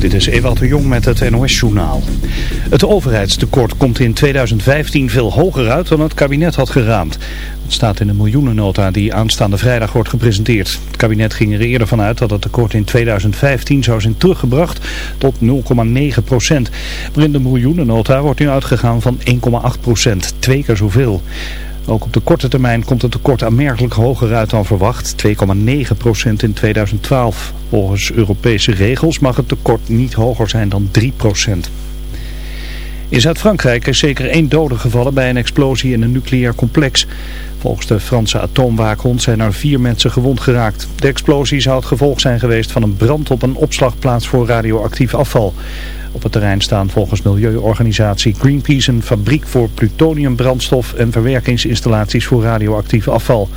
Dit is Ewald de Jong met het NOS-journaal. Het overheidstekort komt in 2015 veel hoger uit dan het kabinet had geraamd. Het staat in de miljoenennota die aanstaande vrijdag wordt gepresenteerd. Het kabinet ging er eerder vanuit dat het tekort in 2015 zou zijn teruggebracht tot 0,9 procent. Maar in de miljoenennota wordt nu uitgegaan van 1,8 procent, twee keer zoveel. Ook op de korte termijn komt het tekort aanmerkelijk hoger uit dan verwacht, 2,9% in 2012. Volgens Europese regels mag het tekort niet hoger zijn dan 3%. In Zuid-Frankrijk is zeker één dode gevallen bij een explosie in een nucleair complex. Volgens de Franse atoomwaakhond zijn er vier mensen gewond geraakt. De explosie zou het gevolg zijn geweest van een brand op een opslagplaats voor radioactief afval. Op het terrein staan volgens milieuorganisatie Greenpeace een fabriek voor plutoniumbrandstof en verwerkingsinstallaties voor radioactief afval.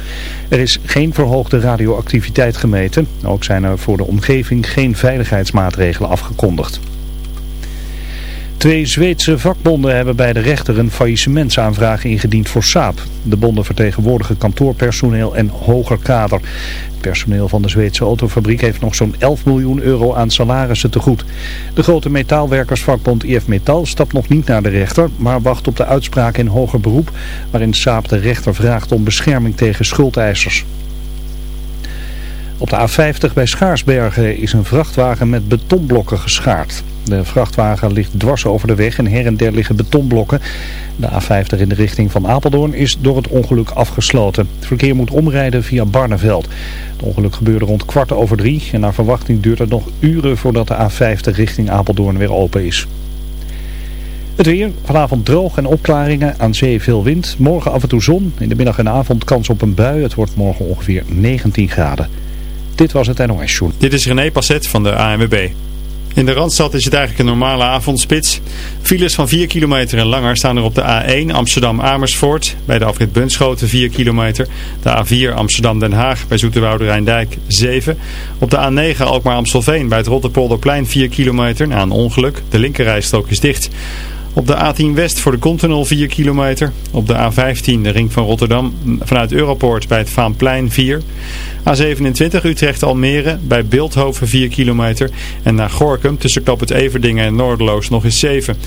Er is geen verhoogde radioactiviteit gemeten. Ook zijn er voor de omgeving geen veiligheidsmaatregelen afgekondigd. Twee Zweedse vakbonden hebben bij de rechter een faillissementsaanvraag ingediend voor Saab. De bonden vertegenwoordigen kantoorpersoneel en hoger kader. Het personeel van de Zweedse autofabriek heeft nog zo'n 11 miljoen euro aan salarissen te goed. De grote metaalwerkersvakbond IF Metal stapt nog niet naar de rechter, maar wacht op de uitspraak in hoger beroep waarin Saab de rechter vraagt om bescherming tegen schuldeisers. Op de A50 bij Schaarsbergen is een vrachtwagen met betonblokken geschaard. De vrachtwagen ligt dwars over de weg en her en der liggen betonblokken. De A50 in de richting van Apeldoorn is door het ongeluk afgesloten. Het verkeer moet omrijden via Barneveld. Het ongeluk gebeurde rond kwart over drie en naar verwachting duurt het nog uren voordat de A50 richting Apeldoorn weer open is. Het weer, vanavond droog en opklaringen, aan zee veel wind. Morgen af en toe zon, in de middag en avond kans op een bui. Het wordt morgen ongeveer 19 graden. Dit was het NOS Show. Dit is René Passet van de ANWB. In de Randstad is het eigenlijk een normale avondspits. Files van 4 kilometer en langer staan er op de A1 Amsterdam-Amersfoort. Bij de afrit Bunschoten 4 kilometer. De A4 Amsterdam-Den Haag bij Zoeterwoude Rijndijk 7. Op de A9 Alkmaar-Amstelveen bij het Rotterpolderplein 4 kilometer. Na een ongeluk. De linkerrijstrook is dicht. Op de A10 West voor de Continental 4 kilometer. Op de A15 de ring van Rotterdam vanuit Europoort bij het Vaanplein 4. A27 Utrecht-Almere bij Beeldhoven 4 kilometer. En naar Gorkum tussen Knop het Everdingen en Noorderloos nog eens 7.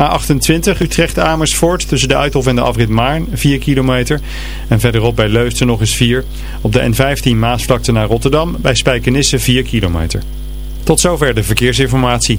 A28 Utrecht-Amersfoort tussen de Uithof en de afrit Maarn 4 kilometer. En verderop bij Leusden nog eens 4. Op de N15 Maasvlakte naar Rotterdam bij Spijkenisse 4 kilometer. Tot zover de verkeersinformatie.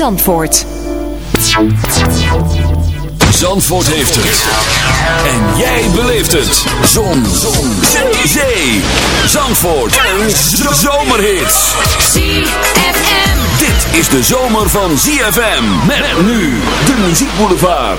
Zandvoort. Zandvoort heeft het. En jij beleeft het. Zon. Zon. Zee. Zandvoort. En zomerhits. ZFM. Dit is de zomer van ZFM. Met nu de muziekboulevard.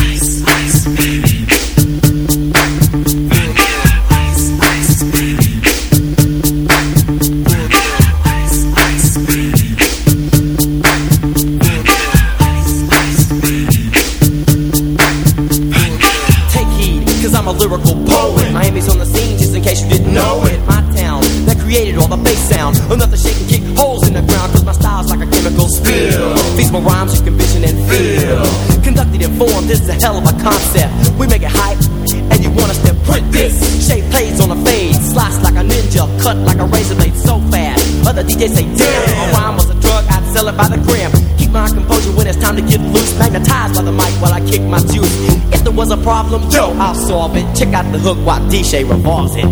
Kick my juice. If there was a problem, yo, I'll solve it. Check out the hook while DJ revolves it.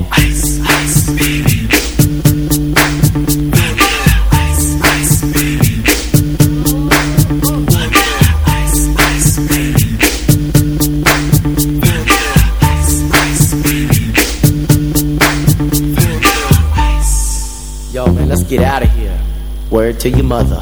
Yo, man, let's get out of here. Word to your mother.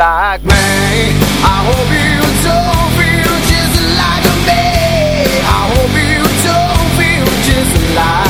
like me. I hope you don't feel just like me. I hope you don't feel just like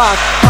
What